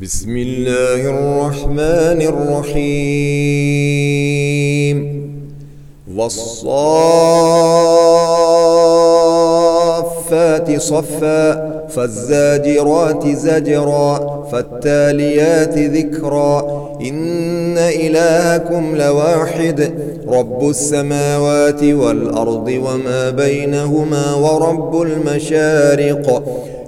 بسم اللہ الرحمن الرحیم والصافات صفا فالزاجرات زجرا فالتاليات ذكرا. إن إلهكم لواحد رب السماوات والأرض وما بينهما ورب المشارق.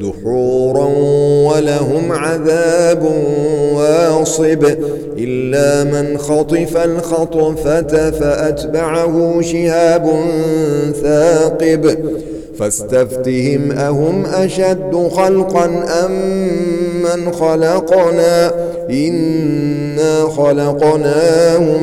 دحورا ولهم عذاب واصب إلا من خطف الخطفة فأتبعه شهاب ثاقب فاستفتهم أهم أشد خلقا أم من خلقنا إنا خلقناهم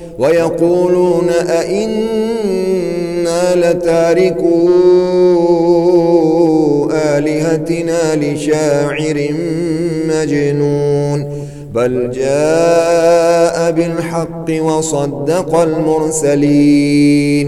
ويقولون أئنا لتاركوا آلهتنا لشاعر مجنون بل جاء بالحق وصدق المرسلين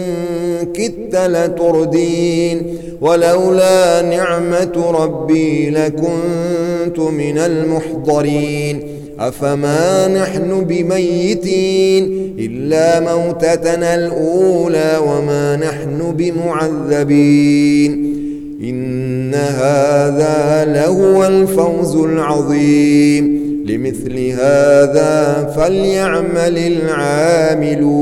شئت لتردين ولولا نعمة ربي لكنت من المحضرين أفما نحن بميتين إلا موتتنا الأولى وما نحن بمعذبين إن هذا لهو الفوز العظيم لمثل هذا فليعمل العاملون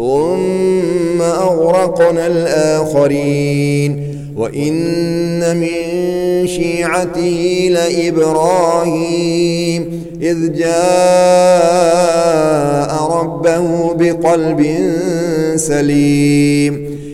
ثم أغرقنا الآخرين. وإن من شيعته لإبراهيم إذ جاء ربه بقلب سليم.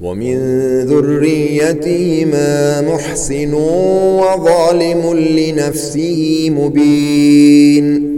ومن ذُرِّيَّتِهِ ما محسن وظالم لنفسه مبين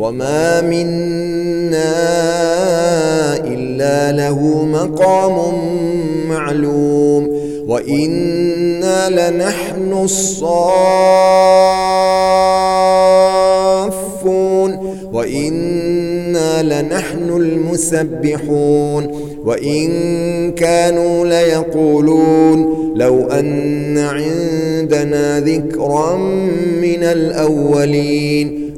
وما منا إلا له مقام معلوم وإنا لنحن الصافون وإنا لنحن المسبحون وإن كانوا ليقولون لو أن عندنا ذكرا من الأولين